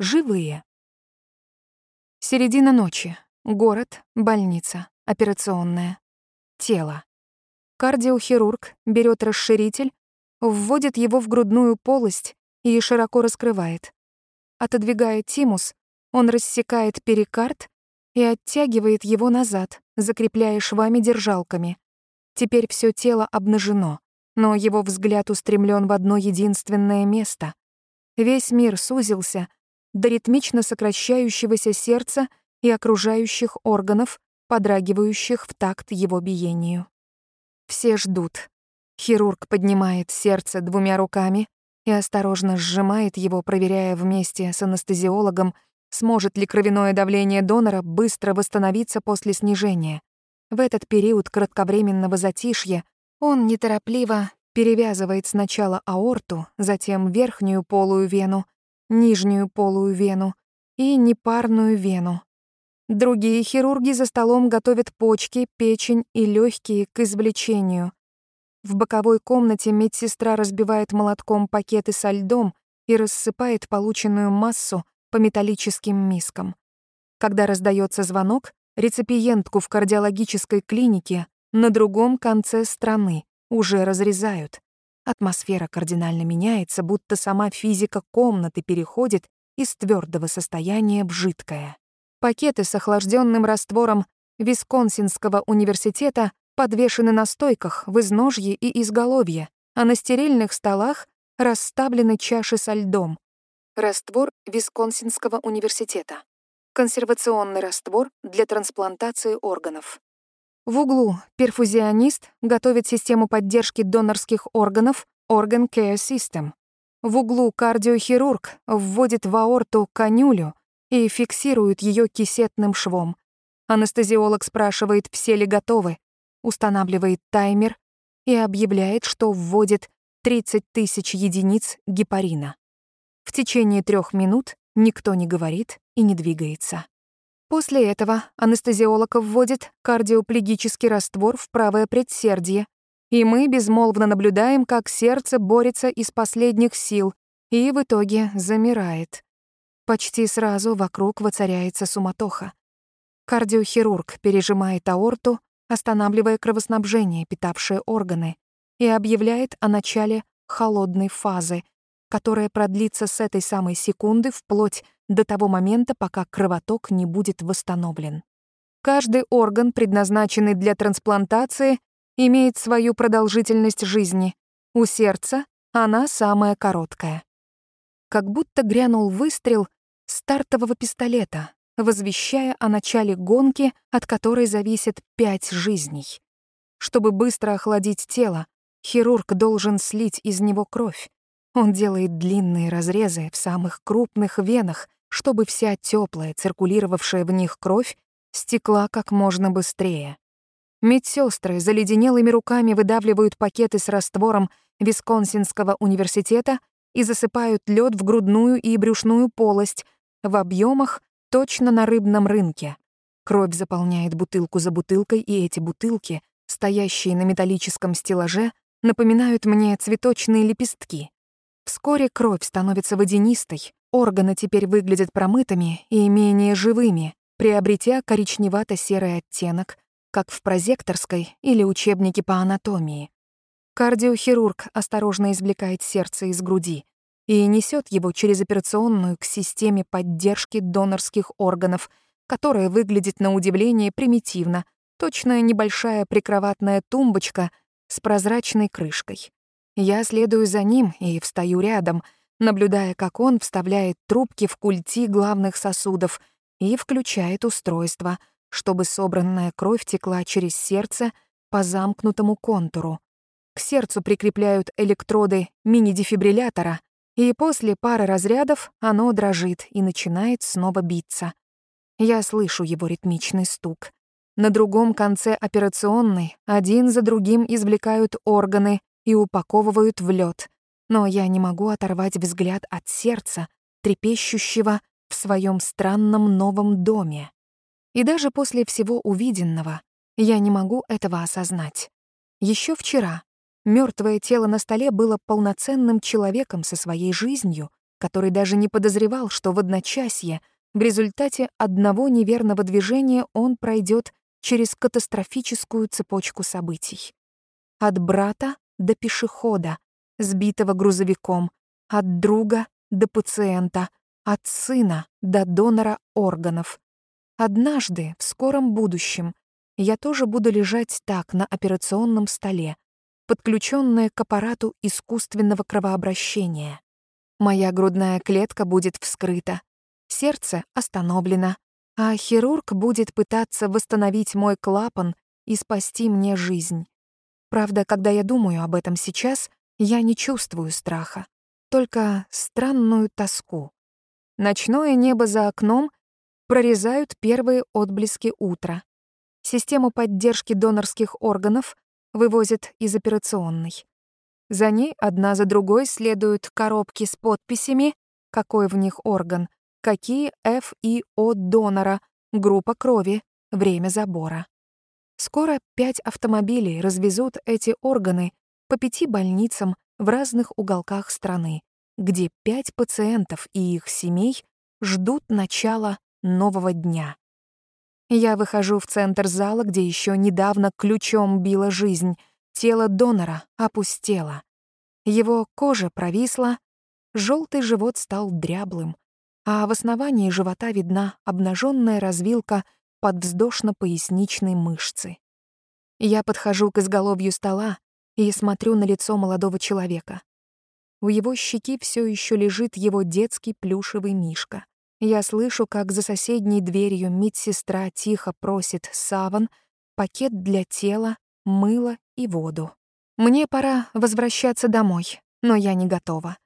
живые. Середина ночи. Город, больница, операционная. Тело. Кардиохирург берет расширитель, вводит его в грудную полость и широко раскрывает. Отодвигая тимус, он рассекает перикард и оттягивает его назад, закрепляя швами-держалками. Теперь все тело обнажено, но его взгляд устремлен в одно единственное место. Весь мир сузился до ритмично сокращающегося сердца и окружающих органов, подрагивающих в такт его биению. Все ждут. Хирург поднимает сердце двумя руками и осторожно сжимает его, проверяя вместе с анестезиологом, сможет ли кровяное давление донора быстро восстановиться после снижения. В этот период кратковременного затишья он неторопливо перевязывает сначала аорту, затем верхнюю полую вену, нижнюю полую вену и непарную вену. Другие хирурги за столом готовят почки, печень и легкие к извлечению. В боковой комнате медсестра разбивает молотком пакеты со льдом и рассыпает полученную массу по металлическим мискам. Когда раздается звонок, реципиентку в кардиологической клинике на другом конце страны уже разрезают. Атмосфера кардинально меняется, будто сама физика комнаты переходит из твердого состояния в жидкое. Пакеты с охлажденным раствором Висконсинского университета подвешены на стойках в изножье и изголовье, а на стерильных столах расставлены чаши со льдом. Раствор Висконсинского университета. Консервационный раствор для трансплантации органов. В углу перфузионист готовит систему поддержки донорских органов Organ Care System. В углу кардиохирург вводит в аорту канюлю и фиксирует ее кисетным швом. Анестезиолог спрашивает, все ли готовы, устанавливает таймер и объявляет, что вводит 30 тысяч единиц гепарина. В течение трех минут никто не говорит и не двигается. После этого анестезиолог вводит кардиоплегический раствор в правое предсердие, и мы безмолвно наблюдаем, как сердце борется из последних сил и в итоге замирает. Почти сразу вокруг воцаряется суматоха. Кардиохирург пережимает аорту, останавливая кровоснабжение, питавшее органы, и объявляет о начале холодной фазы, которая продлится с этой самой секунды вплоть до того момента, пока кровоток не будет восстановлен. Каждый орган, предназначенный для трансплантации, имеет свою продолжительность жизни. У сердца она самая короткая. Как будто грянул выстрел стартового пистолета, возвещая о начале гонки, от которой зависит пять жизней. Чтобы быстро охладить тело, хирург должен слить из него кровь. Он делает длинные разрезы в самых крупных венах, чтобы вся теплая, циркулировавшая в них кровь стекла как можно быстрее. Медсестры заледенелыми руками выдавливают пакеты с раствором Висконсинского университета и засыпают лед в грудную и брюшную полость в объемах точно на рыбном рынке. Кровь заполняет бутылку за бутылкой, и эти бутылки, стоящие на металлическом стеллаже, напоминают мне цветочные лепестки. Вскоре кровь становится водянистой, Органы теперь выглядят промытыми и менее живыми, приобретя коричневато-серый оттенок, как в прозекторской или учебнике по анатомии. Кардиохирург осторожно извлекает сердце из груди и несет его через операционную к системе поддержки донорских органов, которая выглядит на удивление примитивно, точно небольшая прикроватная тумбочка с прозрачной крышкой. Я следую за ним и встаю рядом — наблюдая, как он вставляет трубки в культи главных сосудов и включает устройство, чтобы собранная кровь текла через сердце по замкнутому контуру. К сердцу прикрепляют электроды мини-дефибриллятора, и после пары разрядов оно дрожит и начинает снова биться. Я слышу его ритмичный стук. На другом конце операционной один за другим извлекают органы и упаковывают в лед но я не могу оторвать взгляд от сердца, трепещущего в своем странном новом доме. И даже после всего увиденного я не могу этого осознать. Еще вчера мертвое тело на столе было полноценным человеком со своей жизнью, который даже не подозревал, что в одночасье в результате одного неверного движения он пройдет через катастрофическую цепочку событий. От брата до пешехода, сбитого грузовиком, от друга до пациента, от сына до донора органов. Однажды, в скором будущем, я тоже буду лежать так на операционном столе, подключенная к аппарату искусственного кровообращения. Моя грудная клетка будет вскрыта, сердце остановлено, а хирург будет пытаться восстановить мой клапан и спасти мне жизнь. Правда, когда я думаю об этом сейчас, я не чувствую страха, только странную тоску. Ночное небо за окном прорезают первые отблески утра. Систему поддержки донорских органов вывозят из операционной. За ней одна за другой следуют коробки с подписями, какой в них орган, какие F и O донора, группа крови, время забора. Скоро пять автомобилей развезут эти органы по пяти больницам в разных уголках страны, где пять пациентов и их семей ждут начала нового дня. Я выхожу в центр зала, где еще недавно ключом била жизнь. Тело донора опустело. Его кожа провисла, желтый живот стал дряблым, а в основании живота видна обнаженная развилка подвздошно-поясничной мышцы. Я подхожу к изголовью стола и смотрю на лицо молодого человека. У его щеки все еще лежит его детский плюшевый мишка. Я слышу, как за соседней дверью медсестра тихо просит саван, пакет для тела, мыло и воду. Мне пора возвращаться домой, но я не готова.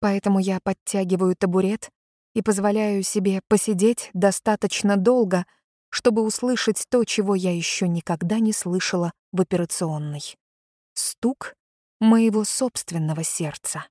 Поэтому я подтягиваю табурет и позволяю себе посидеть достаточно долго, чтобы услышать то, чего я еще никогда не слышала в операционной. Стук моего собственного сердца.